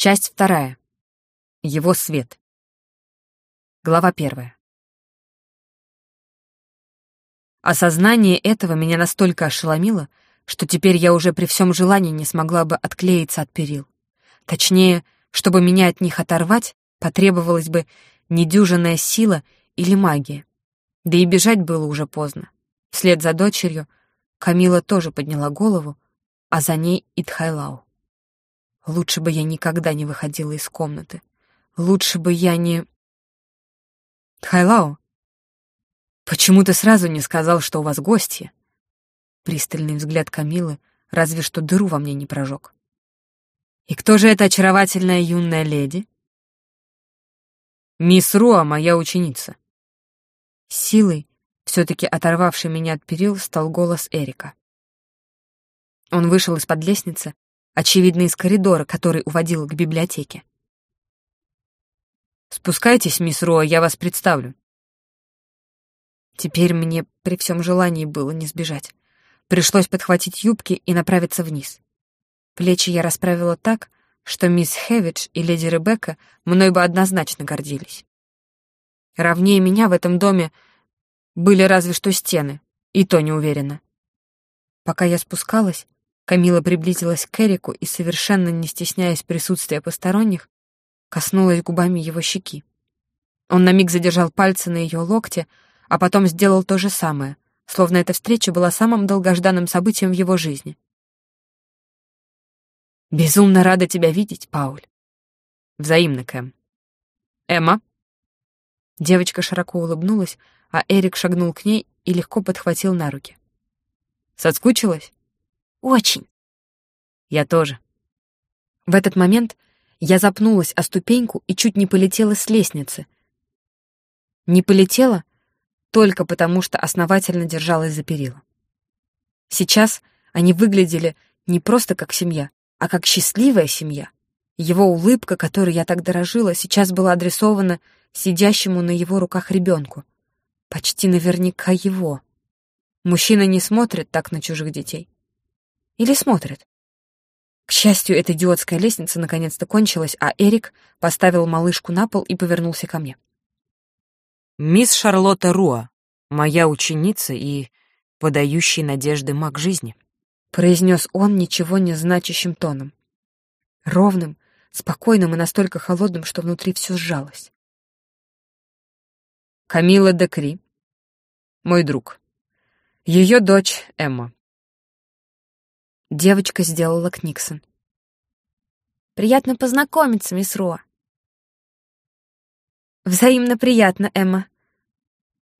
Часть вторая. Его свет. Глава первая. Осознание этого меня настолько ошеломило, что теперь я уже при всем желании не смогла бы отклеиться от перил. Точнее, чтобы меня от них оторвать, потребовалась бы недюжинная сила или магия. Да и бежать было уже поздно. Вслед за дочерью Камила тоже подняла голову, а за ней и Тхайлау. Лучше бы я никогда не выходила из комнаты. Лучше бы я не... Тхайлау, почему ты сразу не сказал, что у вас гости? Пристальный взгляд Камилы разве что дыру во мне не прожег. И кто же эта очаровательная юная леди? Мисс Руа, моя ученица. Силой, все-таки оторвавший меня от перил, стал голос Эрика. Он вышел из-под лестницы, очевидно, из коридора, который уводил к библиотеке. «Спускайтесь, мисс Руа, я вас представлю». Теперь мне при всем желании было не сбежать. Пришлось подхватить юбки и направиться вниз. Плечи я расправила так, что мисс Хевидж и леди Ребекка мной бы однозначно гордились. Равнее меня в этом доме были разве что стены, и то не уверена. Пока я спускалась, Камила приблизилась к Эрику и, совершенно не стесняясь присутствия посторонних, коснулась губами его щеки. Он на миг задержал пальцы на ее локте, а потом сделал то же самое, словно эта встреча была самым долгожданным событием в его жизни. «Безумно рада тебя видеть, Пауль». «Взаимно, Кэм». «Эмма?» Девочка широко улыбнулась, а Эрик шагнул к ней и легко подхватил на руки. «Соскучилась?» Очень. Я тоже. В этот момент я запнулась о ступеньку и чуть не полетела с лестницы. Не полетела только потому, что основательно держалась за перила. Сейчас они выглядели не просто как семья, а как счастливая семья. Его улыбка, которой я так дорожила, сейчас была адресована сидящему на его руках ребенку. Почти наверняка его. Мужчина не смотрит так на чужих детей. Или смотрит. К счастью, эта идиотская лестница наконец-то кончилась, а Эрик поставил малышку на пол и повернулся ко мне. «Мисс Шарлотта Руа, моя ученица и подающий надежды маг жизни», произнес он ничего не значащим тоном. Ровным, спокойным и настолько холодным, что внутри все сжалось. Камила Декри, мой друг. Ее дочь Эмма. Девочка сделала Книксон. «Приятно познакомиться, мисс Руа». «Взаимно приятно, Эмма».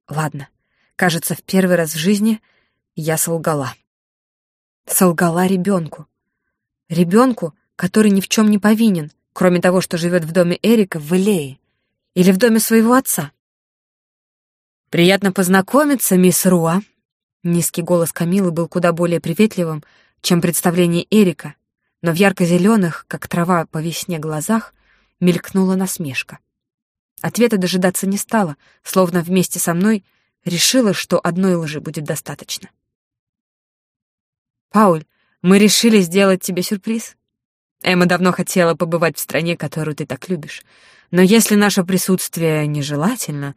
Ладно, кажется, в первый раз в жизни я солгала. Солгала ребенку. Ребенку, который ни в чем не повинен, кроме того, что живет в доме Эрика в Элее или в доме своего отца. «Приятно познакомиться, мисс Руа». Низкий голос Камилы был куда более приветливым, чем представление Эрика, но в ярко-зеленых, как трава по весне, глазах мелькнула насмешка. Ответа дожидаться не стала, словно вместе со мной решила, что одной лжи будет достаточно. «Пауль, мы решили сделать тебе сюрприз. Эмма давно хотела побывать в стране, которую ты так любишь. Но если наше присутствие нежелательно...»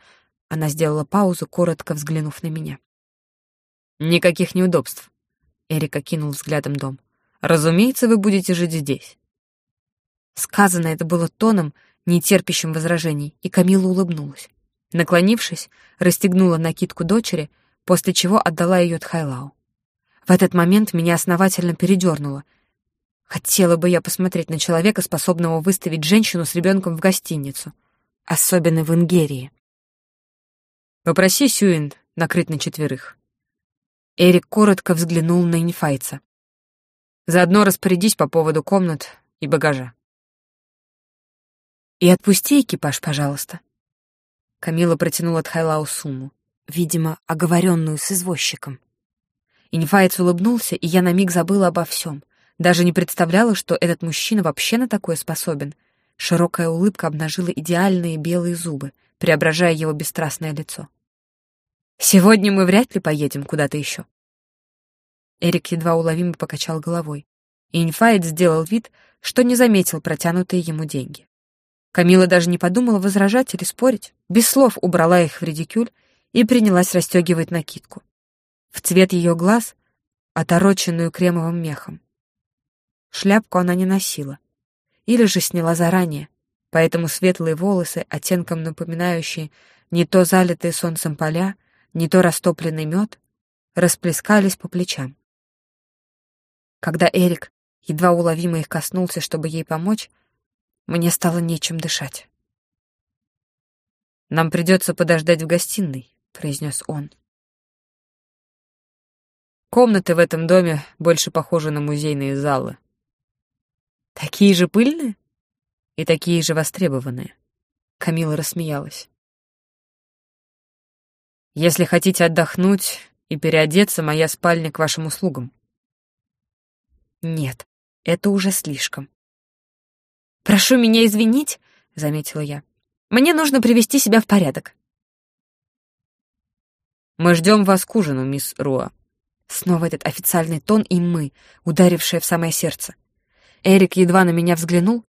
Она сделала паузу, коротко взглянув на меня. «Никаких неудобств. Эрик окинул взглядом дом. «Разумеется, вы будете жить здесь». Сказано это было тоном, не терпящим возражений, и Камила улыбнулась. Наклонившись, расстегнула накидку дочери, после чего отдала ее Тхайлау. В этот момент меня основательно передернуло. Хотела бы я посмотреть на человека, способного выставить женщину с ребенком в гостиницу, особенно в Ингерии. «Попроси Сюин накрыть на четверых», Эрик коротко взглянул на инфайца. «Заодно распорядись по поводу комнат и багажа». «И отпусти экипаж, пожалуйста». Камила протянула Тхайлау сумму, видимо, оговоренную с извозчиком. Инфайц улыбнулся, и я на миг забыла обо всем. Даже не представляла, что этот мужчина вообще на такое способен. Широкая улыбка обнажила идеальные белые зубы, преображая его бесстрастное лицо. Сегодня мы вряд ли поедем куда-то еще. Эрик едва уловимо покачал головой. и Инфайт сделал вид, что не заметил протянутые ему деньги. Камила даже не подумала возражать или спорить, без слов убрала их в редикюль и принялась расстегивать накидку. В цвет ее глаз, отороченную кремовым мехом. Шляпку она не носила. Или же сняла заранее, поэтому светлые волосы, оттенком напоминающие не то залитые солнцем поля, не то растопленный мед, расплескались по плечам. Когда Эрик едва уловимо их коснулся, чтобы ей помочь, мне стало нечем дышать. «Нам придется подождать в гостиной», — произнес он. «Комнаты в этом доме больше похожи на музейные залы. Такие же пыльные? И такие же востребованные. Камила рассмеялась. Если хотите отдохнуть и переодеться, моя спальня к вашим услугам. Нет, это уже слишком. Прошу меня извинить, заметила я. Мне нужно привести себя в порядок. Мы ждем вас к ужину, мисс Руа. Снова этот официальный тон и мы, ударившее в самое сердце. Эрик едва на меня взглянул,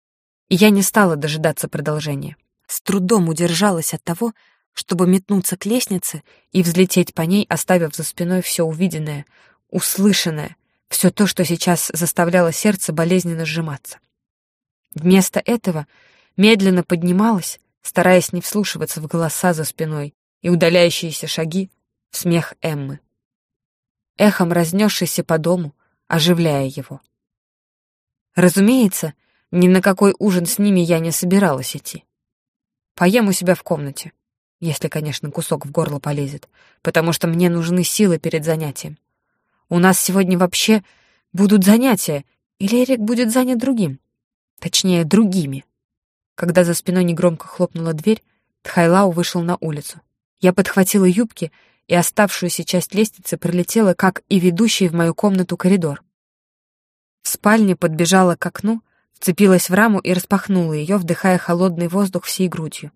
и я не стала дожидаться продолжения. С трудом удержалась от того, чтобы метнуться к лестнице и взлететь по ней, оставив за спиной все увиденное, услышанное, все то, что сейчас заставляло сердце болезненно сжиматься. Вместо этого медленно поднималась, стараясь не вслушиваться в голоса за спиной и удаляющиеся шаги, в смех Эммы. Эхом разнесшийся по дому, оживляя его. Разумеется, ни на какой ужин с ними я не собиралась идти. Поем у себя в комнате, если, конечно, кусок в горло полезет, потому что мне нужны силы перед занятием. У нас сегодня вообще будут занятия, или Эрик будет занят другим? Точнее, другими. Когда за спиной негромко хлопнула дверь, Тхайлау вышел на улицу. Я подхватила юбки, и оставшуюся часть лестницы пролетела, как и ведущий в мою комнату коридор. В спальне подбежала к окну, вцепилась в раму и распахнула ее, вдыхая холодный воздух всей грудью.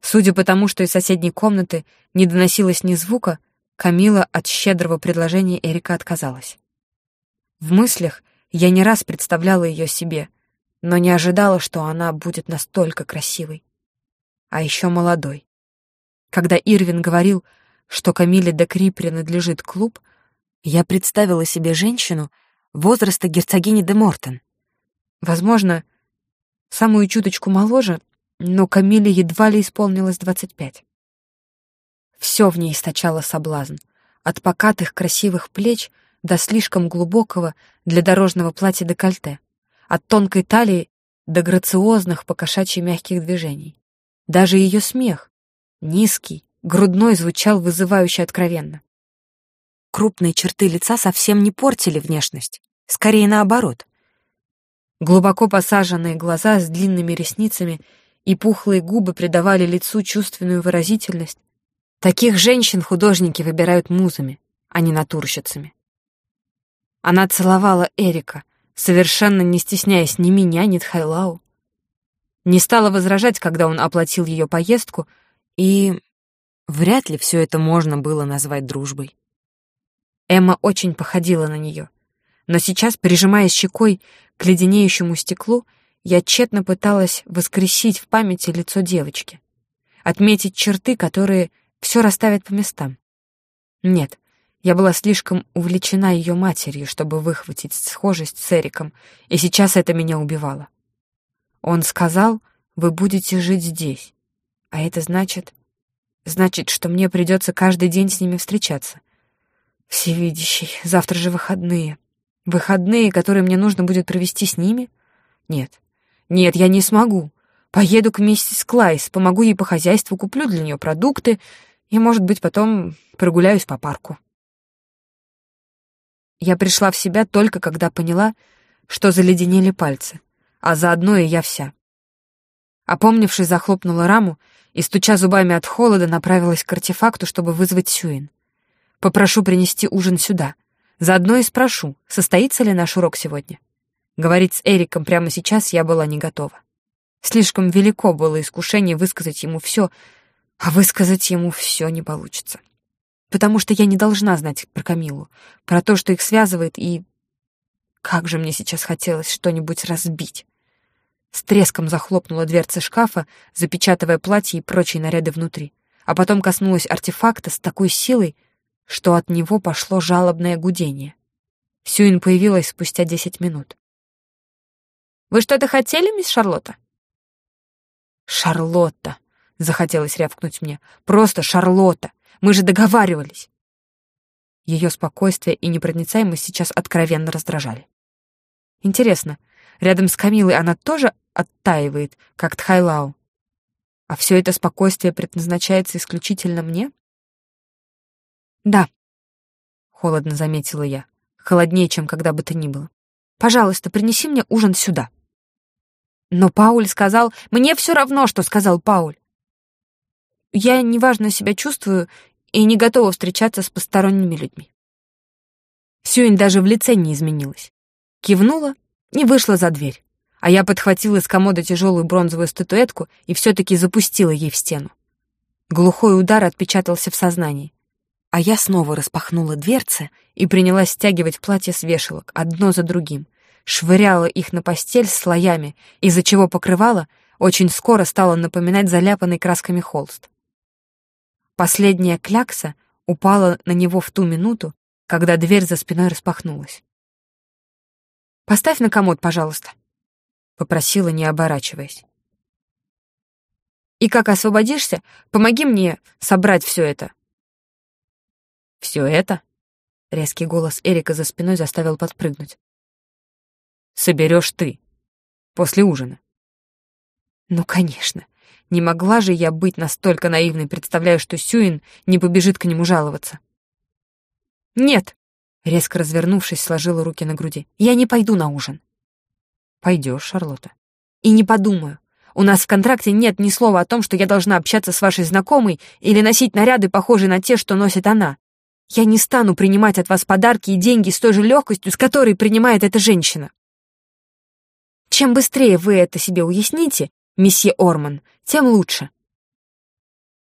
Судя по тому, что из соседней комнаты не доносилось ни звука, Камила от щедрого предложения Эрика отказалась. В мыслях я не раз представляла ее себе, но не ожидала, что она будет настолько красивой. А еще молодой. Когда Ирвин говорил, что Камиле Декри принадлежит клуб, я представила себе женщину, возраста герцогини де Мортен. Возможно, самую чуточку моложе, но Камиле едва ли исполнилось двадцать пять. Все в ней источало соблазн, от покатых красивых плеч до слишком глубокого для дорожного платья декольте, от тонкой талии до грациозных покошачьи мягких движений. Даже ее смех, низкий, грудной, звучал вызывающе откровенно. Крупные черты лица совсем не портили внешность, скорее наоборот. Глубоко посаженные глаза с длинными ресницами и пухлые губы придавали лицу чувственную выразительность. Таких женщин художники выбирают музами, а не натурщицами. Она целовала Эрика, совершенно не стесняясь ни меня, ни Тхайлау. Не стала возражать, когда он оплатил ее поездку, и вряд ли все это можно было назвать дружбой. Эмма очень походила на нее. Но сейчас, прижимая щекой к леденеющему стеклу, я тщетно пыталась воскресить в памяти лицо девочки. Отметить черты, которые все расставят по местам. Нет, я была слишком увлечена ее матерью, чтобы выхватить схожесть с Эриком, и сейчас это меня убивало. Он сказал, вы будете жить здесь. А это значит... Значит, что мне придется каждый день с ними встречаться. Всевидящий, завтра же выходные. Выходные, которые мне нужно будет провести с ними? Нет. Нет, я не смогу. Поеду к миссис Клайс, помогу ей по хозяйству, куплю для нее продукты и, может быть, потом прогуляюсь по парку. Я пришла в себя только когда поняла, что заледенели пальцы, а заодно и я вся. Опомнившись, захлопнула раму и, стуча зубами от холода, направилась к артефакту, чтобы вызвать Сюин. Попрошу принести ужин сюда. Заодно и спрошу, состоится ли наш урок сегодня. Говорить с Эриком прямо сейчас я была не готова. Слишком велико было искушение высказать ему все, а высказать ему все не получится. Потому что я не должна знать про Камилу, про то, что их связывает, и... Как же мне сейчас хотелось что-нибудь разбить. С треском захлопнула дверцы шкафа, запечатывая платье и прочие наряды внутри, а потом коснулась артефакта с такой силой, что от него пошло жалобное гудение. Сюин появилась спустя десять минут. «Вы что-то хотели, мисс Шарлотта?» «Шарлотта!» — захотелось рявкнуть мне. «Просто Шарлотта! Мы же договаривались!» Ее спокойствие и непроницаемость сейчас откровенно раздражали. Интересно, рядом с Камилой она тоже оттаивает, как Тхайлау? А все это спокойствие предназначается исключительно мне? Да, холодно заметила я, холоднее, чем когда бы то ни было. Пожалуйста, принеси мне ужин сюда. Но Пауль сказал... Мне все равно, что сказал Пауль. Я неважно себя чувствую и не готова встречаться с посторонними людьми. Сюин даже в лице не изменилась. Кивнула и вышла за дверь. А я подхватила из комода тяжелую бронзовую статуэтку и все-таки запустила ей в стену. Глухой удар отпечатался в сознании. А я снова распахнула дверцы и принялась стягивать платье с вешалок, одно за другим, швыряла их на постель слоями, из-за чего покрывало очень скоро стало напоминать заляпанный красками холст. Последняя клякса упала на него в ту минуту, когда дверь за спиной распахнулась. «Поставь на комод, пожалуйста», — попросила, не оборачиваясь. «И как освободишься, помоги мне собрать все это». «Все это?» — резкий голос Эрика за спиной заставил подпрыгнуть соберешь ты. После ужина. Ну, конечно. Не могла же я быть настолько наивной, представляя, что Сюин не побежит к нему жаловаться. Нет. Резко развернувшись, сложила руки на груди. Я не пойду на ужин. Пойдешь, Шарлотта. И не подумаю. У нас в контракте нет ни слова о том, что я должна общаться с вашей знакомой или носить наряды, похожие на те, что носит она. Я не стану принимать от вас подарки и деньги с той же легкостью, с которой принимает эта женщина. Чем быстрее вы это себе уясните, месье Орман, тем лучше.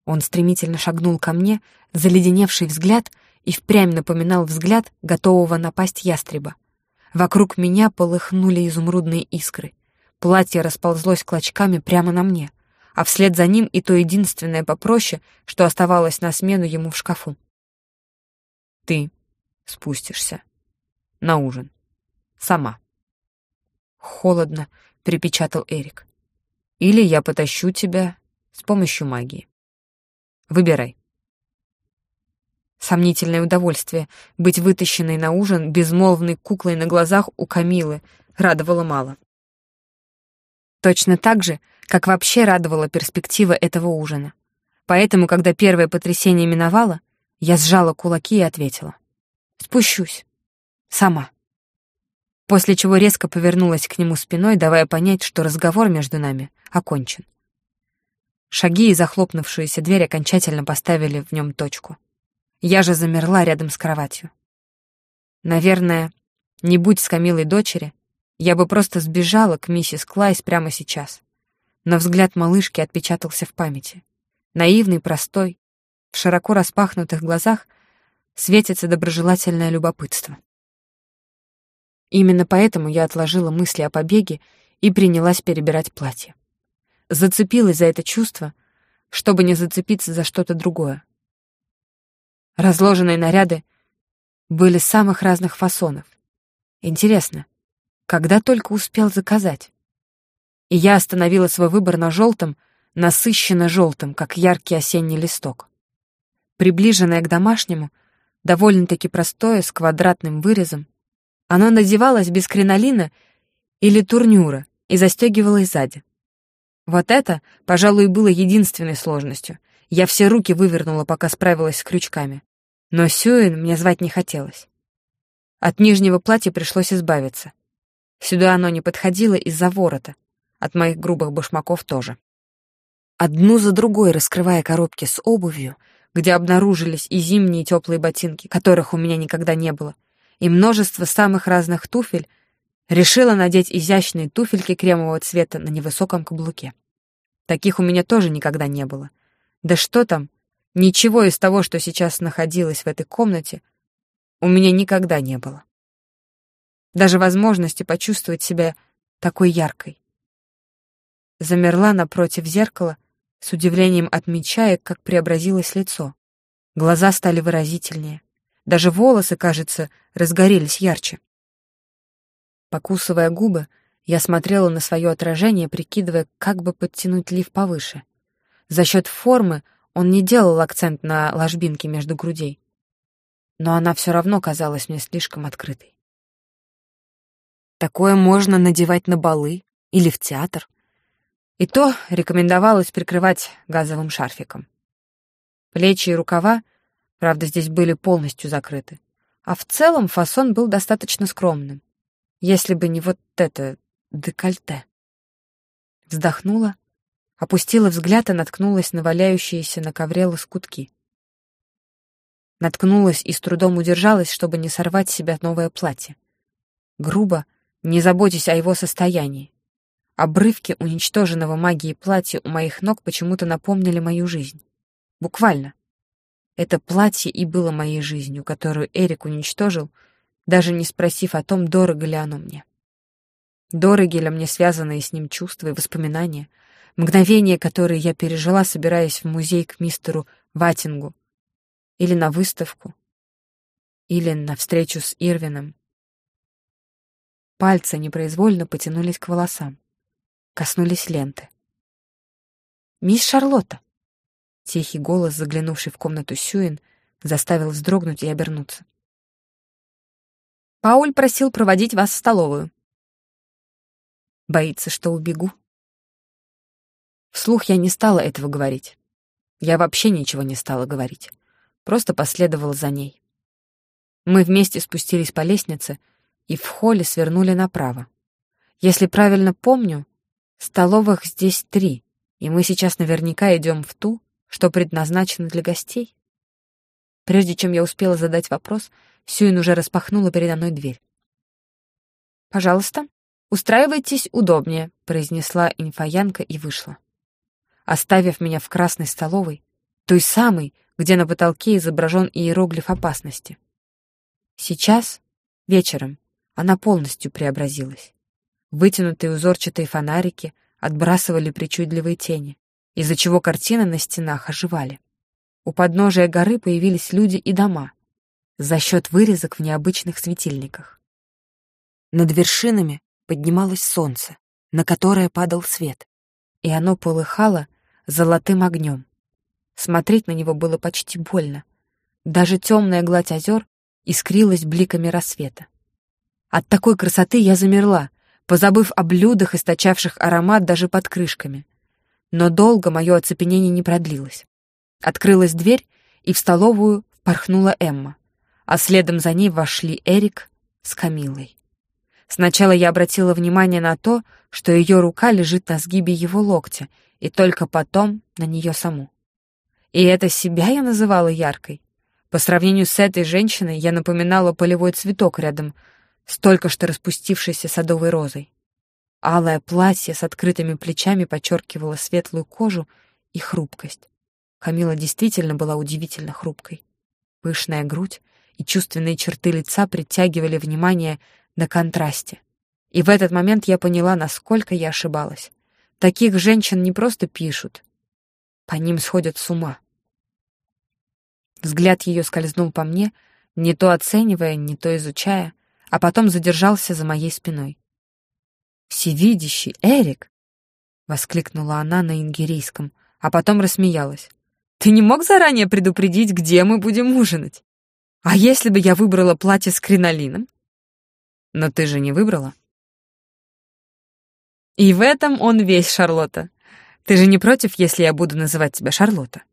Он стремительно шагнул ко мне, заледеневший взгляд и впрямь напоминал взгляд готового напасть ястреба. Вокруг меня полыхнули изумрудные искры. Платье расползлось клочками прямо на мне, а вслед за ним и то единственное попроще, что оставалось на смену ему в шкафу. Ты спустишься на ужин. Сама. Холодно, припечатал Эрик. Или я потащу тебя с помощью магии. Выбирай. Сомнительное удовольствие быть вытащенной на ужин безмолвной куклой на глазах у Камилы радовало мало. Точно так же, как вообще радовала перспектива этого ужина. Поэтому, когда первое потрясение миновало, я сжала кулаки и ответила. «Спущусь. Сама» после чего резко повернулась к нему спиной, давая понять, что разговор между нами окончен. Шаги и захлопнувшаяся дверь окончательно поставили в нем точку. Я же замерла рядом с кроватью. Наверное, не будь с Камилой дочери, я бы просто сбежала к миссис Клайс прямо сейчас. Но взгляд малышки отпечатался в памяти. Наивный, простой, в широко распахнутых глазах светится доброжелательное любопытство. Именно поэтому я отложила мысли о побеге и принялась перебирать платье. Зацепилась за это чувство, чтобы не зацепиться за что-то другое. Разложенные наряды были самых разных фасонов. Интересно, когда только успел заказать? И я остановила свой выбор на желтом, насыщенно желтом, как яркий осенний листок. Приближенное к домашнему, довольно-таки простое, с квадратным вырезом, оно надевалось без кринолина или турнюра и застегивалось сзади. Вот это, пожалуй, было единственной сложностью. Я все руки вывернула, пока справилась с крючками. Но Сюин мне звать не хотелось. От нижнего платья пришлось избавиться. Сюда оно не подходило из-за ворота. От моих грубых башмаков тоже. Одну за другой раскрывая коробки с обувью, где обнаружились и зимние теплые ботинки, которых у меня никогда не было, и множество самых разных туфель, решила надеть изящные туфельки кремового цвета на невысоком каблуке. Таких у меня тоже никогда не было. Да что там, ничего из того, что сейчас находилось в этой комнате, у меня никогда не было. даже возможности почувствовать себя такой яркой. Замерла напротив зеркала, с удивлением отмечая, как преобразилось лицо. Глаза стали выразительнее. Даже волосы, кажется, разгорелись ярче. Покусывая губы, я смотрела на свое отражение, прикидывая, как бы подтянуть лиф повыше. За счет формы он не делал акцент на ложбинке между грудей. Но она все равно казалась мне слишком открытой. Такое можно надевать на балы или в театр. И то рекомендовалось прикрывать газовым шарфиком. Плечи и рукава, правда, здесь были полностью закрыты. А в целом фасон был достаточно скромным. Если бы не вот это декольте. Вздохнула, опустила взгляд и наткнулась на валяющиеся на ковре лоскутки. Наткнулась и с трудом удержалась, чтобы не сорвать с себя новое платье. Грубо, не заботясь о его состоянии. Обрывки уничтоженного магией платья у моих ног почему-то напомнили мою жизнь. Буквально. Это платье и было моей жизнью, которую Эрик уничтожил, даже не спросив о том, дорого ли оно мне. Дороги ли мне связанные с ним чувства и воспоминания, мгновения, которые я пережила, собираясь в музей к мистеру Ватингу, или на выставку, или на встречу с Ирвином. Пальцы непроизвольно потянулись к волосам, коснулись ленты. «Мисс Шарлотта!» Тихий голос, заглянувший в комнату Сюин, заставил вздрогнуть и обернуться. «Пауль просил проводить вас в столовую». Боится, что убегу. Вслух я не стала этого говорить. Я вообще ничего не стала говорить просто последовал за ней. Мы вместе спустились по лестнице и в холле свернули направо. Если правильно помню, столовых здесь три, и мы сейчас наверняка идем в ту, что предназначена для гостей. Прежде чем я успела задать вопрос, Сюин уже распахнула передо мной дверь. «Пожалуйста, устраивайтесь удобнее», — произнесла инфоянка и вышла. Оставив меня в красной столовой, той самой, где на потолке изображен иероглиф опасности. Сейчас, вечером, она полностью преобразилась. Вытянутые узорчатые фонарики отбрасывали причудливые тени, из-за чего картины на стенах оживали. У подножия горы появились люди и дома за счет вырезок в необычных светильниках. Над вершинами поднималось солнце, на которое падал свет, и оно полыхало золотым огнем. Смотреть на него было почти больно. Даже темная гладь озер искрилась бликами рассвета. От такой красоты я замерла, позабыв о блюдах, источавших аромат даже под крышками. Но долго мое оцепенение не продлилось. Открылась дверь, и в столовую впорхнула Эмма, а следом за ней вошли Эрик с Камилой. Сначала я обратила внимание на то, что ее рука лежит на сгибе его локтя, и только потом на нее саму. И это себя я называла яркой. По сравнению с этой женщиной я напоминала полевой цветок рядом с только что распустившейся садовой розой. Алое платье с открытыми плечами подчеркивало светлую кожу и хрупкость. Камила действительно была удивительно хрупкой. Пышная грудь и чувственные черты лица притягивали внимание на контрасте. И в этот момент я поняла, насколько я ошибалась. Таких женщин не просто пишут, по ним сходят с ума. Взгляд ее скользнул по мне, не то оценивая, не то изучая, а потом задержался за моей спиной. «Всевидящий Эрик!» — воскликнула она на ингерийском, а потом рассмеялась. «Ты не мог заранее предупредить, где мы будем ужинать? А если бы я выбрала платье с кринолином?» «Но ты же не выбрала». «И в этом он весь, Шарлотта. Ты же не против, если я буду называть тебя Шарлотта?»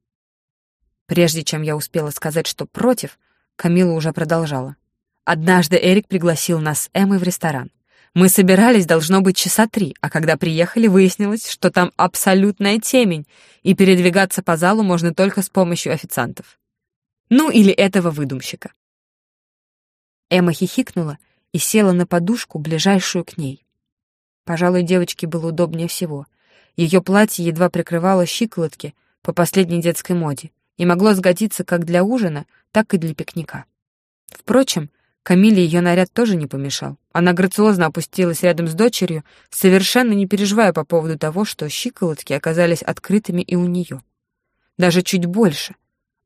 Прежде чем я успела сказать, что против, Камила уже продолжала. Однажды Эрик пригласил нас с Эммой в ресторан. Мы собирались, должно быть, часа три, а когда приехали, выяснилось, что там абсолютная темень, и передвигаться по залу можно только с помощью официантов. Ну или этого выдумщика. Эмма хихикнула и села на подушку, ближайшую к ней. Пожалуй, девочке было удобнее всего. Ее платье едва прикрывало щиколотки по последней детской моде, и могло сгодиться как для ужина, так и для пикника. Впрочем, Камиле ее наряд тоже не помешал. Она грациозно опустилась рядом с дочерью, совершенно не переживая по поводу того, что щиколотки оказались открытыми и у нее. Даже чуть больше.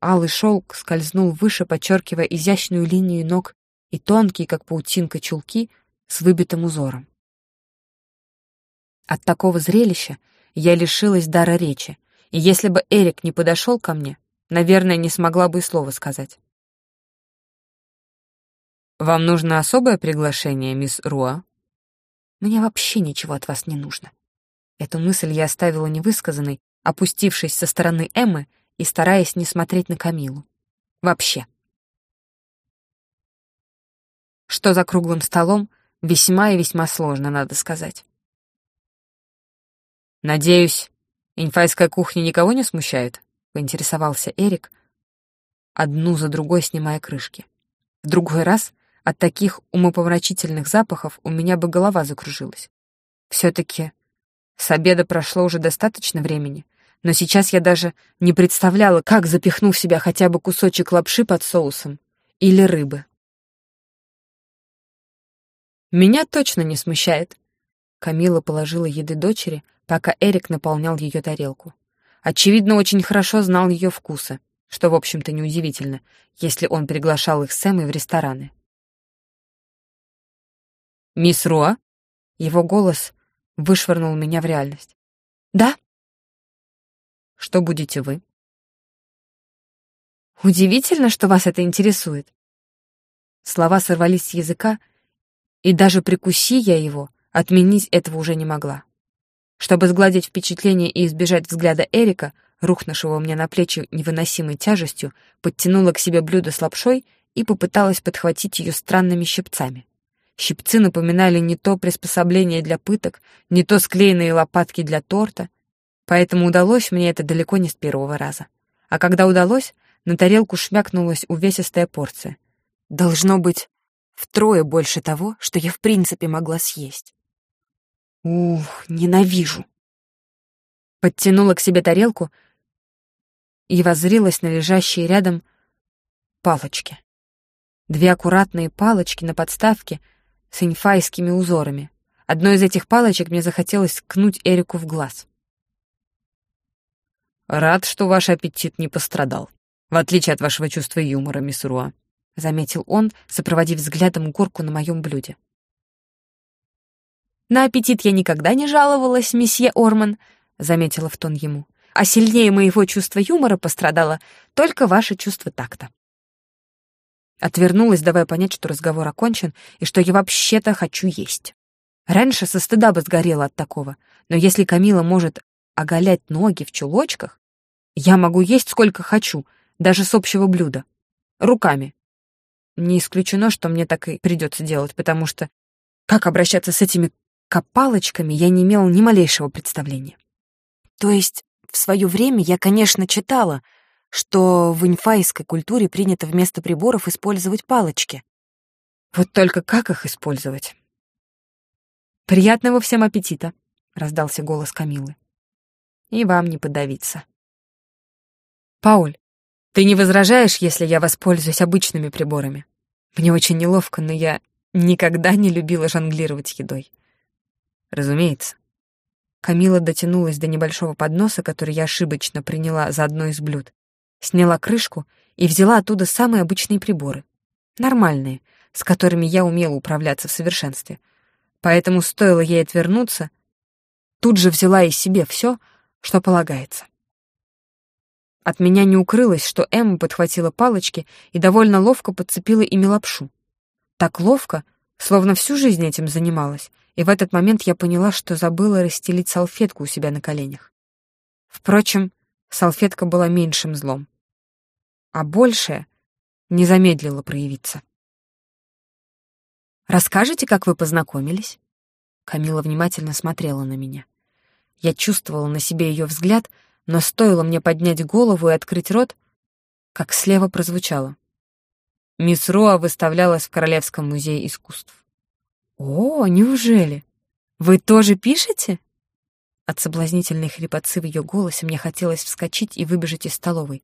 Алый шелк скользнул выше, подчеркивая изящную линию ног и тонкие, как паутинка, чулки с выбитым узором. От такого зрелища я лишилась дара речи, и если бы Эрик не подошел ко мне, наверное, не смогла бы и слова сказать. «Вам нужно особое приглашение, мисс Руа?» «Мне вообще ничего от вас не нужно». Эту мысль я оставила невысказанной, опустившись со стороны Эммы и стараясь не смотреть на Камилу. Вообще. Что за круглым столом, весьма и весьма сложно, надо сказать. «Надеюсь, инфайская кухня никого не смущает?» — поинтересовался Эрик, одну за другой снимая крышки. В другой раз от таких умопомрачительных запахов у меня бы голова закружилась. Все-таки с обеда прошло уже достаточно времени, но сейчас я даже не представляла, как запихну в себя хотя бы кусочек лапши под соусом или рыбы. Меня точно не смущает. Камила положила еды дочери, пока Эрик наполнял ее тарелку. Очевидно, очень хорошо знал ее вкусы, что, в общем-то, неудивительно, если он приглашал их с Эмой в рестораны. «Мисс Руа?» Его голос вышвырнул меня в реальность. «Да?» «Что будете вы?» «Удивительно, что вас это интересует». Слова сорвались с языка, и даже прикуси я его, отменить этого уже не могла. Чтобы сгладить впечатление и избежать взгляда Эрика, рухнувшего мне на плечи невыносимой тяжестью, подтянула к себе блюдо с лапшой и попыталась подхватить ее странными щипцами. Щипцы напоминали не то приспособление для пыток, не то склеенные лопатки для торта, поэтому удалось мне это далеко не с первого раза. А когда удалось, на тарелку шмякнулась увесистая порция. Должно быть, втрое больше того, что я в принципе могла съесть. Ух, ненавижу. Подтянула к себе тарелку и воззрилась на лежащие рядом палочки. Две аккуратные палочки на подставке — с инфайскими узорами. Одной из этих палочек мне захотелось ткнуть Эрику в глаз. «Рад, что ваш аппетит не пострадал, в отличие от вашего чувства юмора, мисс Руа», — заметил он, сопроводив взглядом горку на моем блюде. «На аппетит я никогда не жаловалась, месье Орман», — заметила в тон ему. «А сильнее моего чувства юмора пострадало только ваше чувство такта». Отвернулась, давая понять, что разговор окончен и что я вообще-то хочу есть. Раньше со стыда бы сгорела от такого, но если Камила может оголять ноги в чулочках, я могу есть сколько хочу, даже с общего блюда. Руками. Не исключено, что мне так и придется делать, потому что как обращаться с этими копалочками я не имела ни малейшего представления. То есть в свое время я, конечно, читала — что в инфайской культуре принято вместо приборов использовать палочки. Вот только как их использовать? «Приятного всем аппетита!» — раздался голос Камилы. «И вам не подавиться». «Пауль, ты не возражаешь, если я воспользуюсь обычными приборами? Мне очень неловко, но я никогда не любила жонглировать едой». «Разумеется». Камила дотянулась до небольшого подноса, который я ошибочно приняла за одно из блюд сняла крышку и взяла оттуда самые обычные приборы. Нормальные, с которыми я умела управляться в совершенстве. Поэтому стоило ей отвернуться, тут же взяла и себе все, что полагается. От меня не укрылось, что Эмма подхватила палочки и довольно ловко подцепила ими лапшу. Так ловко, словно всю жизнь этим занималась, и в этот момент я поняла, что забыла расстелить салфетку у себя на коленях. Впрочем, салфетка была меньшим злом. А большее не замедлило проявиться. «Расскажете, как вы познакомились?» Камила внимательно смотрела на меня. Я чувствовала на себе ее взгляд, но стоило мне поднять голову и открыть рот, как слева прозвучало. Мисс Роа выставлялась в Королевском музее искусств. «О, неужели? Вы тоже пишете?» От соблазнительной хрипотцы в ее голосе мне хотелось вскочить и выбежать из столовой.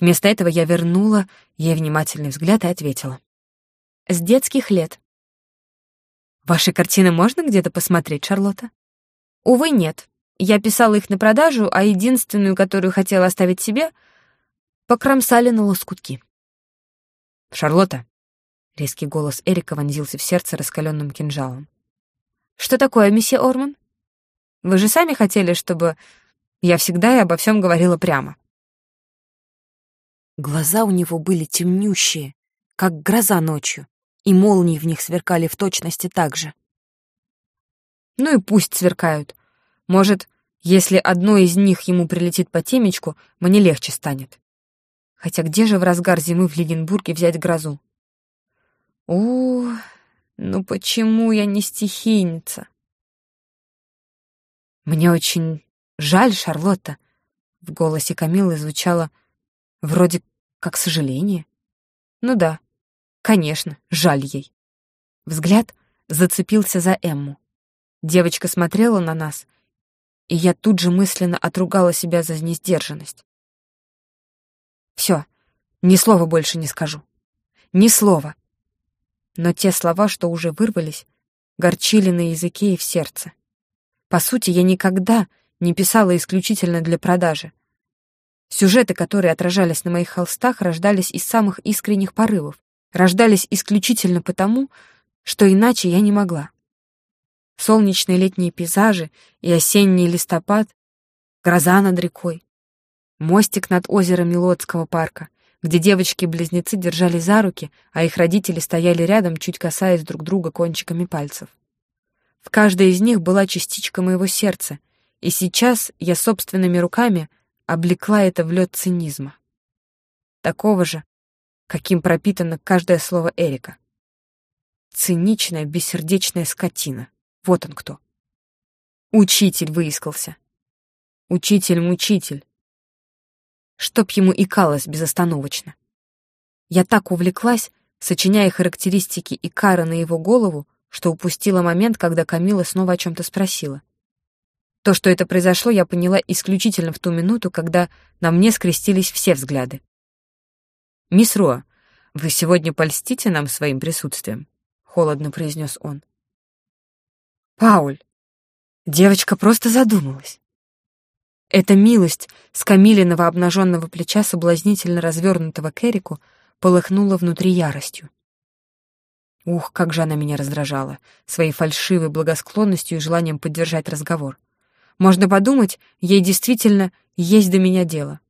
Вместо этого я вернула ей внимательный взгляд и ответила. С детских лет. Ваши картины можно где-то посмотреть, Шарлотта? Увы, нет. Я писала их на продажу, а единственную, которую хотела оставить себе, покромсали на лоскутки. «Шарлотта!» — резкий голос Эрика вонзился в сердце раскаленным кинжалом. «Что такое, месье Орман? Вы же сами хотели, чтобы я всегда и обо всем говорила прямо». Глаза у него были темнющие, как гроза ночью, и молнии в них сверкали в точности так же. Ну и пусть сверкают. Может, если одно из них ему прилетит по темечку, мне легче станет. Хотя где же в разгар зимы в Леденбурге взять грозу? У, ну почему я не стихийница? Мне очень жаль, Шарлотта. В голосе Камилы звучало вроде как сожаление. Ну да, конечно, жаль ей. Взгляд зацепился за Эмму. Девочка смотрела на нас — и я тут же мысленно отругала себя за несдержанность. Все, ни слова больше не скажу. Ни слова. Но те слова, что уже вырвались, горчили на языке и в сердце. По сути, я никогда не писала исключительно для продажи. Сюжеты, которые отражались на моих холстах, рождались из самых искренних порывов, рождались исключительно потому, что иначе я не могла солнечные летние пейзажи и осенний листопад, гроза над рекой, мостик над озером Милотского парка, где девочки-близнецы держали за руки, а их родители стояли рядом, чуть касаясь друг друга кончиками пальцев. В каждой из них была частичка моего сердца, и сейчас я собственными руками облекла это в лед цинизма. Такого же, каким пропитано каждое слово Эрика. Циничная, бессердечная скотина. Вот он кто. Учитель выискался. Учитель-мучитель. Чтоб ему икалось безостановочно. Я так увлеклась, сочиняя характеристики Икара на его голову, что упустила момент, когда Камила снова о чем-то спросила. То, что это произошло, я поняла исключительно в ту минуту, когда на мне скрестились все взгляды. «Мисс Руа, вы сегодня польстите нам своим присутствием?» — холодно произнес он. Пауль. Девочка просто задумалась. Эта милость с Камилиного обнаженного плеча соблазнительно развернутого к Эрику полыхнула внутри яростью. Ух, как же она меня раздражала, своей фальшивой благосклонностью и желанием поддержать разговор. Можно подумать, ей действительно есть до меня дело.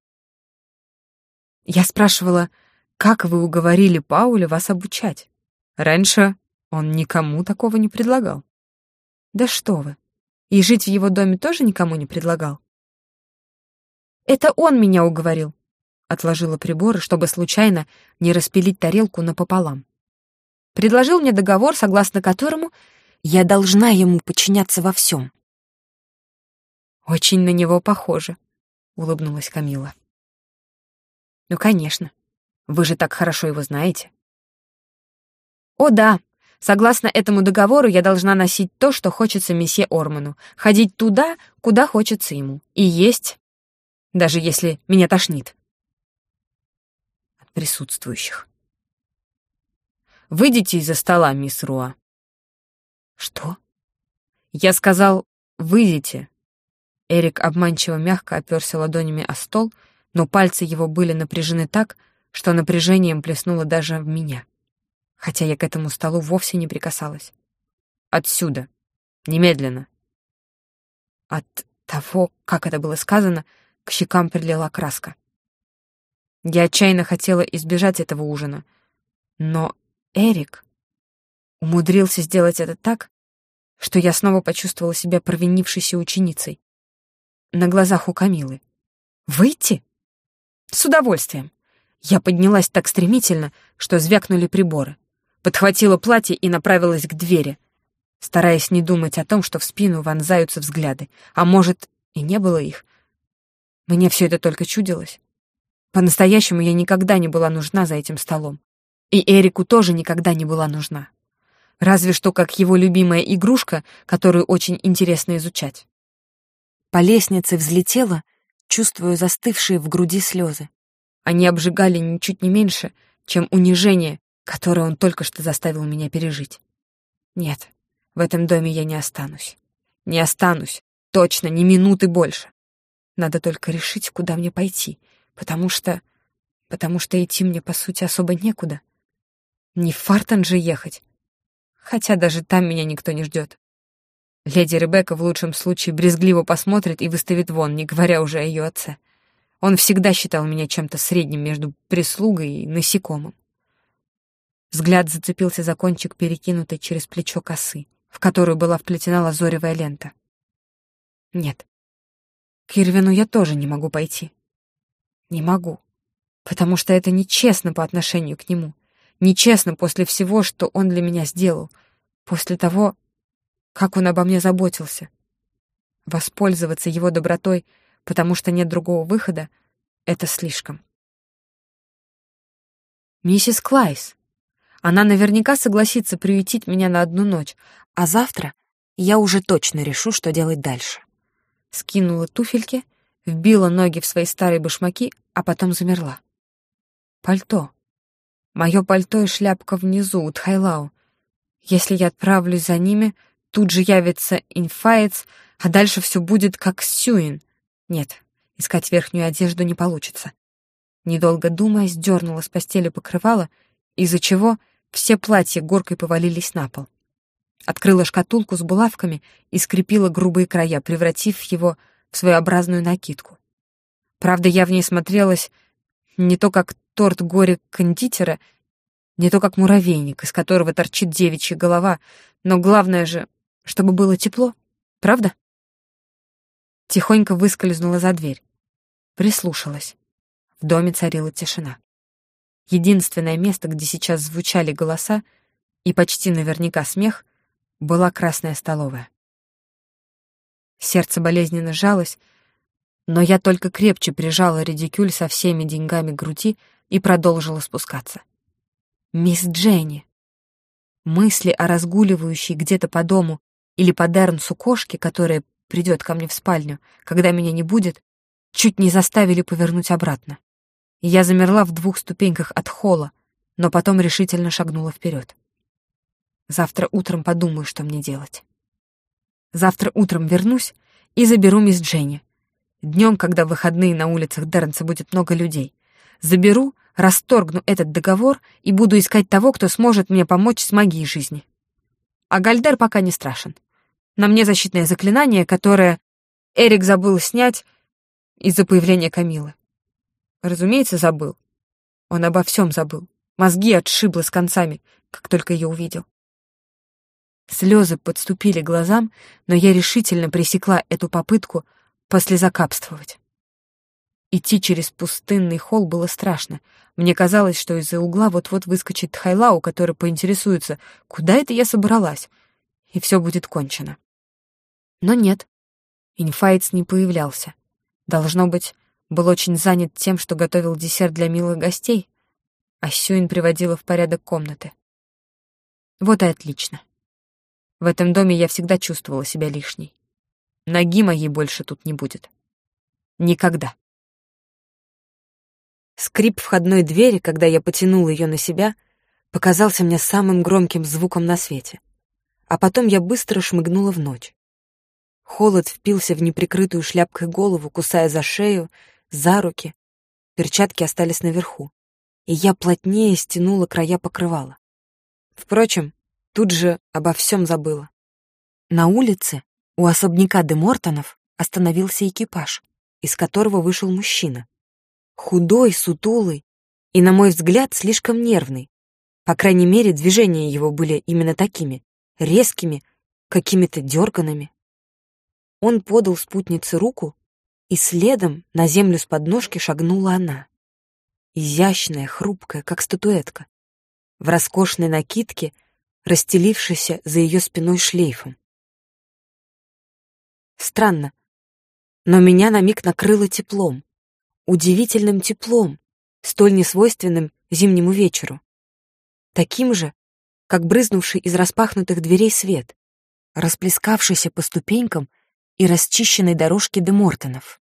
Я спрашивала, как вы уговорили Пауля вас обучать? Раньше он никому такого не предлагал. Да что вы. И жить в его доме тоже никому не предлагал? Это он меня уговорил. Отложила приборы, чтобы случайно не распилить тарелку напополам. Предложил мне договор, согласно которому я должна ему подчиняться во всем. Очень на него похоже, улыбнулась Камила. Ну, конечно. Вы же так хорошо его знаете. О, да, Согласно этому договору, я должна носить то, что хочется месье Орману, ходить туда, куда хочется ему, и есть, даже если меня тошнит. От присутствующих. «Выйдите из-за стола, мисс Руа». «Что?» «Я сказал, выйдите». Эрик обманчиво мягко оперся ладонями о стол, но пальцы его были напряжены так, что напряжением плеснуло даже в меня хотя я к этому столу вовсе не прикасалась. «Отсюда! Немедленно!» От того, как это было сказано, к щекам прилила краска. Я отчаянно хотела избежать этого ужина, но Эрик умудрился сделать это так, что я снова почувствовала себя провинившейся ученицей. На глазах у Камилы. «Выйти?» «С удовольствием!» Я поднялась так стремительно, что звякнули приборы подхватила платье и направилась к двери, стараясь не думать о том, что в спину вонзаются взгляды, а может, и не было их. Мне все это только чудилось. По-настоящему я никогда не была нужна за этим столом. И Эрику тоже никогда не была нужна. Разве что как его любимая игрушка, которую очень интересно изучать. По лестнице взлетела, чувствуя застывшие в груди слезы. Они обжигали ничуть не меньше, чем унижение, которое он только что заставил меня пережить. Нет, в этом доме я не останусь. Не останусь. Точно, ни минуты больше. Надо только решить, куда мне пойти, потому что... потому что идти мне, по сути, особо некуда. Не в Фартон же ехать. Хотя даже там меня никто не ждет. Леди Ребекка в лучшем случае брезгливо посмотрит и выставит вон, не говоря уже о ее отце. Он всегда считал меня чем-то средним между прислугой и насекомым. Взгляд зацепился за кончик перекинутой через плечо косы, в которую была вплетена лазоревая лента. Нет, к Ирвину я тоже не могу пойти. Не могу, потому что это нечестно по отношению к нему. Нечестно после всего, что он для меня сделал, после того, как он обо мне заботился. Воспользоваться его добротой, потому что нет другого выхода, это слишком. Миссис Клайс. Она наверняка согласится приютить меня на одну ночь, а завтра я уже точно решу, что делать дальше. Скинула туфельки, вбила ноги в свои старые башмаки, а потом замерла. Пальто. Мое пальто и шляпка внизу, у Тхайлау. Если я отправлюсь за ними, тут же явится инфаец, а дальше все будет как Сюин. Нет, искать верхнюю одежду не получится. Недолго думая, сдернула с постели покрывало, из-за чего все платья горкой повалились на пол. Открыла шкатулку с булавками и скрепила грубые края, превратив его в своеобразную накидку. Правда, я в ней смотрелась не то как торт горе кондитера, не то как муравейник, из которого торчит девичья голова, но главное же, чтобы было тепло, правда? Тихонько выскользнула за дверь. Прислушалась. В доме царила тишина. Единственное место, где сейчас звучали голоса и почти наверняка смех, была красная столовая. Сердце болезненно сжалось, но я только крепче прижала редикюль со всеми деньгами к груди и продолжила спускаться. «Мисс Дженни!» Мысли о разгуливающей где-то по дому или по Дернсу кошке, которая придет ко мне в спальню, когда меня не будет, чуть не заставили повернуть обратно. Я замерла в двух ступеньках от холла, но потом решительно шагнула вперед. Завтра утром подумаю, что мне делать. Завтра утром вернусь и заберу мисс Дженни. Днем, когда в выходные на улицах Дернса будет много людей. Заберу, расторгну этот договор и буду искать того, кто сможет мне помочь с магией жизни. А Гальдер пока не страшен. На мне защитное заклинание, которое Эрик забыл снять из-за появления Камилы. Разумеется, забыл. Он обо всем забыл. Мозги отшибло с концами, как только ее увидел. Слезы подступили глазам, но я решительно пресекла эту попытку послезакапствовать. Идти через пустынный холл было страшно. Мне казалось, что из-за угла вот-вот выскочит Хайлау, который поинтересуется, куда это я собралась, и все будет кончено. Но нет, Инфайц не появлялся. Должно быть, был очень занят тем, что готовил десерт для милых гостей, а Сюин приводила в порядок комнаты. Вот и отлично. В этом доме я всегда чувствовала себя лишней. Ноги моей больше тут не будет. Никогда. Скрип входной двери, когда я потянула ее на себя, показался мне самым громким звуком на свете. А потом я быстро шмыгнула в ночь. Холод впился в неприкрытую шляпкой голову, кусая за шею, за руки. Перчатки остались наверху, и я плотнее стянула края покрывала. Впрочем, тут же обо всем забыла. На улице у особняка де Мортонов остановился экипаж, из которого вышел мужчина. Худой, сутулый и, на мой взгляд, слишком нервный. По крайней мере, движения его были именно такими, резкими, какими-то дерганными. Он подал спутнице руку, и следом на землю с подножки шагнула она. Изящная, хрупкая, как статуэтка, в роскошной накидке, расстелившейся за ее спиной шлейфом. Странно, но меня на миг накрыло теплом, удивительным теплом, столь несвойственным зимнему вечеру. Таким же, как брызнувший из распахнутых дверей свет, расплескавшийся по ступенькам и расчищенной дорожке де Мортонов.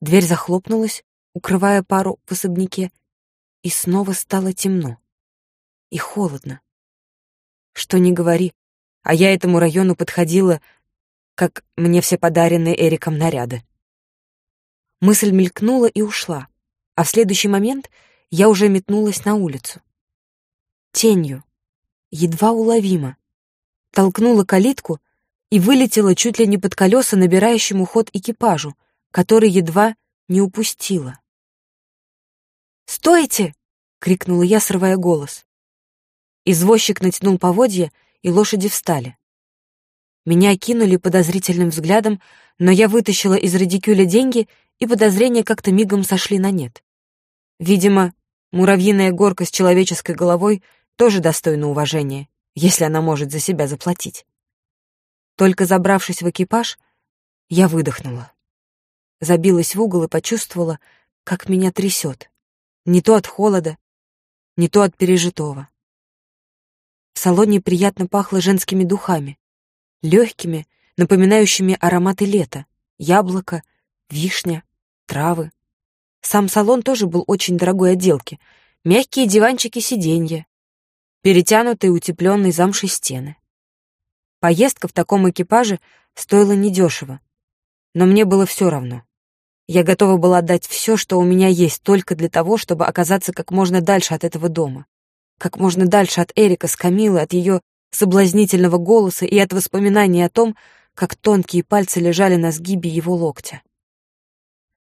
Дверь захлопнулась, укрывая пару в особняке, и снова стало темно. и холодно. Что ни говори, а я этому району подходила, как мне все подаренные Эриком наряды. Мысль мелькнула и ушла, а в следующий момент я уже метнулась на улицу. Тенью, едва уловимо, толкнула калитку и вылетела чуть ли не под колеса набирающему ход экипажу, который едва не упустила. «Стойте!» — крикнула я, срывая голос. Извозчик натянул поводья, и лошади встали. Меня кинули подозрительным взглядом, но я вытащила из радикюля деньги, и подозрения как-то мигом сошли на нет. Видимо, муравьиная горка с человеческой головой тоже достойна уважения, если она может за себя заплатить. Только забравшись в экипаж, я выдохнула. Забилась в угол и почувствовала, как меня трясет. Не то от холода, не то от пережитого. В салоне приятно пахло женскими духами, легкими, напоминающими ароматы лета, яблоко, вишня, травы. Сам салон тоже был очень дорогой отделки. Мягкие диванчики-сиденья, перетянутые утепленной замшей стены. Поездка в таком экипаже стоила недешево, но мне было все равно. Я готова была отдать все, что у меня есть, только для того, чтобы оказаться как можно дальше от этого дома как можно дальше от Эрика с Камилы, от ее соблазнительного голоса и от воспоминаний о том, как тонкие пальцы лежали на сгибе его локтя.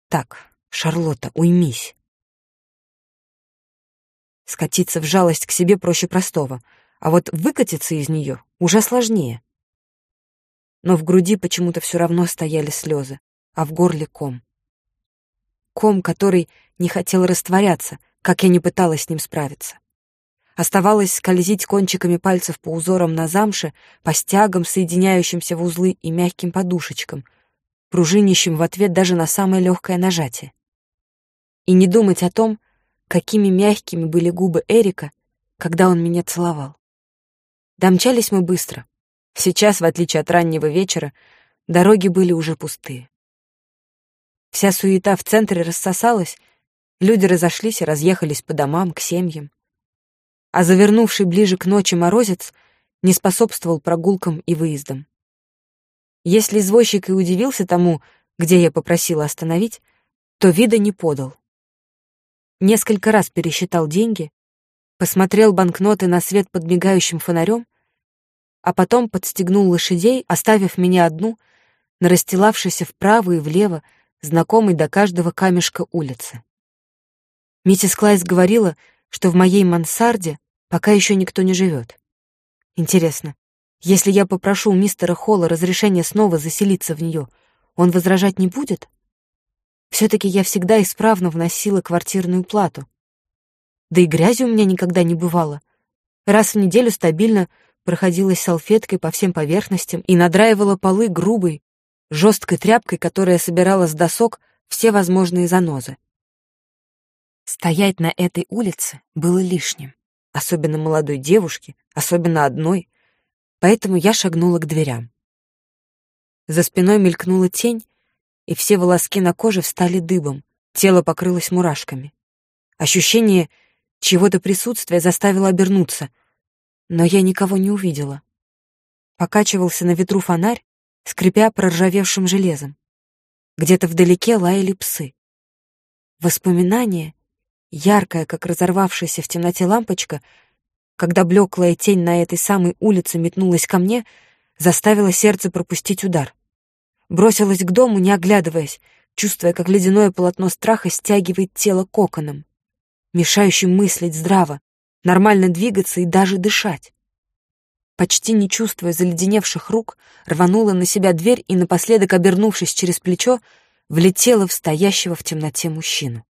«Так, Шарлотта, уймись». Скатиться в жалость к себе проще простого, а вот выкатиться из нее уже сложнее. Но в груди почему-то все равно стояли слезы, а в горле ком. Ком, который не хотел растворяться, как я не пыталась с ним справиться. Оставалось скользить кончиками пальцев по узорам на замше, по стягам, соединяющимся в узлы и мягким подушечкам, пружинящим в ответ даже на самое легкое нажатие. И не думать о том, какими мягкими были губы Эрика, когда он меня целовал. Домчались мы быстро. Сейчас, в отличие от раннего вечера, дороги были уже пустые. Вся суета в центре рассосалась, люди разошлись и разъехались по домам, к семьям а завернувший ближе к ночи морозец не способствовал прогулкам и выездам. Если извозчик и удивился тому, где я попросила остановить, то вида не подал. Несколько раз пересчитал деньги, посмотрел банкноты на свет под мигающим фонарем, а потом подстегнул лошадей, оставив меня одну на расстилавшейся вправо и влево знакомой до каждого камешка улицы. Миссис Клайс говорила, что в моей мансарде пока еще никто не живет. Интересно, если я попрошу у мистера Холла разрешения снова заселиться в нее, он возражать не будет? Все-таки я всегда исправно вносила квартирную плату. Да и грязи у меня никогда не бывало. Раз в неделю стабильно проходилась салфеткой по всем поверхностям и надраивала полы грубой, жесткой тряпкой, которая собирала с досок все возможные занозы. Стоять на этой улице было лишним, особенно молодой девушке, особенно одной, поэтому я шагнула к дверям. За спиной мелькнула тень, и все волоски на коже встали дыбом, тело покрылось мурашками. Ощущение чего-то присутствия заставило обернуться, но я никого не увидела. Покачивался на ветру фонарь, скрипя проржавевшим железом. Где-то вдалеке лаяли псы. Воспоминания яркая, как разорвавшаяся в темноте лампочка, когда блеклая тень на этой самой улице метнулась ко мне, заставила сердце пропустить удар. Бросилась к дому, не оглядываясь, чувствуя, как ледяное полотно страха стягивает тело коконом, мешающим мыслить здраво, нормально двигаться и даже дышать. Почти не чувствуя заледеневших рук, рванула на себя дверь и, напоследок обернувшись через плечо, влетела в стоящего в темноте мужчину.